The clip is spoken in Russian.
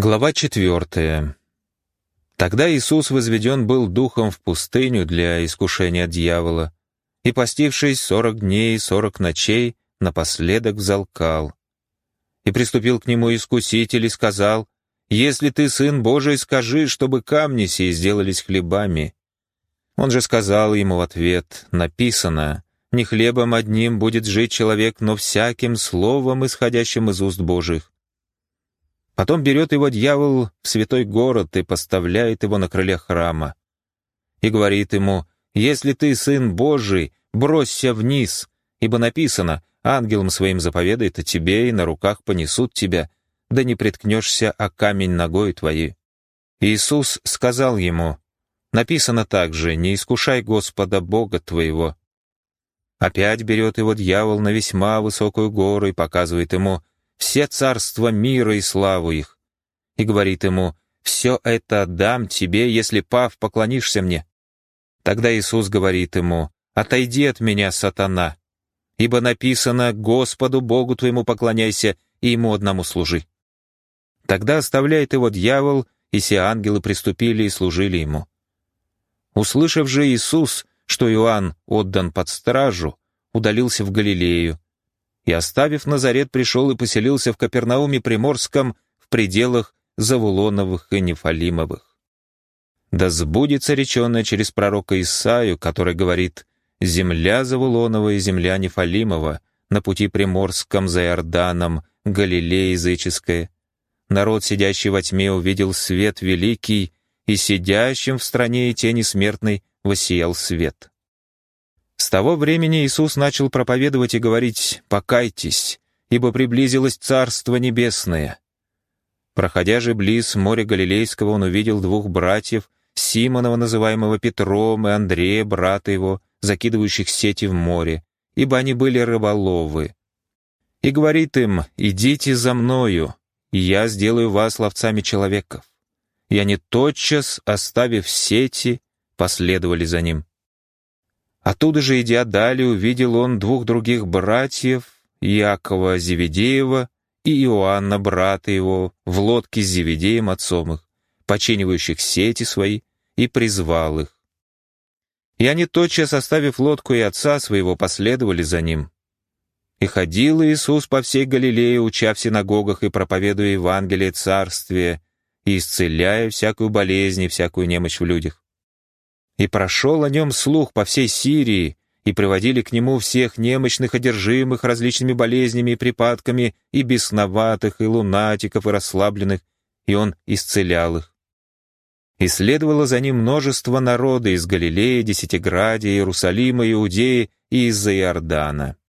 Глава четвертая. Тогда Иисус возведен был духом в пустыню для искушения дьявола, и, постившись сорок дней и сорок ночей, напоследок взалкал. И приступил к нему искуситель и сказал, «Если ты сын Божий, скажи, чтобы камни сии сделались хлебами». Он же сказал ему в ответ, «Написано, не хлебом одним будет жить человек, но всяким словом, исходящим из уст Божьих». Потом берет его дьявол в святой город и поставляет его на крыле храма. И говорит ему, «Если ты сын Божий, бросься вниз, ибо написано, ангелом своим заповедает о тебе, и на руках понесут тебя, да не приткнешься о камень ногой твоей». Иисус сказал ему, «Написано также, не искушай Господа Бога твоего». Опять берет его дьявол на весьма высокую гору и показывает ему, все царства мира и славу их. И говорит ему, «Все это дам тебе, если, пав, поклонишься мне». Тогда Иисус говорит ему, «Отойди от меня, сатана, ибо написано, Господу Богу твоему поклоняйся и Ему одному служи». Тогда оставляет его дьявол, и все ангелы приступили и служили ему. Услышав же Иисус, что Иоанн отдан под стражу, удалился в Галилею, и, оставив Назарет, пришел и поселился в Капернауме Приморском в пределах Завулоновых и Нефалимовых. Да сбудется реченное через пророка Исаию, который говорит «Земля Завулонова и земля Нефалимова на пути Приморском за Иорданом, Галилея языческая. Народ, сидящий во тьме, увидел свет великий, и сидящим в стране и тени смертной воссиял свет». С того времени Иисус начал проповедовать и говорить «покайтесь, ибо приблизилось Царство Небесное». Проходя же близ моря Галилейского, он увидел двух братьев, Симонова, называемого Петром, и Андрея, брата его, закидывающих сети в море, ибо они были рыболовы. И говорит им, «Идите за мною, и я сделаю вас ловцами человеков». И они тотчас, оставив сети, последовали за ним. Оттуда же, идя далее, увидел он двух других братьев, Якова Зеведеева и Иоанна, брата его, в лодке с Зеведеем отцом их, починивающих сети свои, и призвал их. И они, тотчас оставив лодку и отца своего, последовали за ним. И ходил Иисус по всей Галилее, уча в синагогах и проповедуя Евангелие Царствия, и исцеляя всякую болезнь и всякую немощь в людях. И прошел о нем слух по всей Сирии, и приводили к нему всех немощных, одержимых различными болезнями и припадками, и бесноватых, и лунатиков, и расслабленных, и он исцелял их. И следовало за ним множество народа из Галилеи, Десятиградия, Иерусалима, Иудеи и из-за Иордана.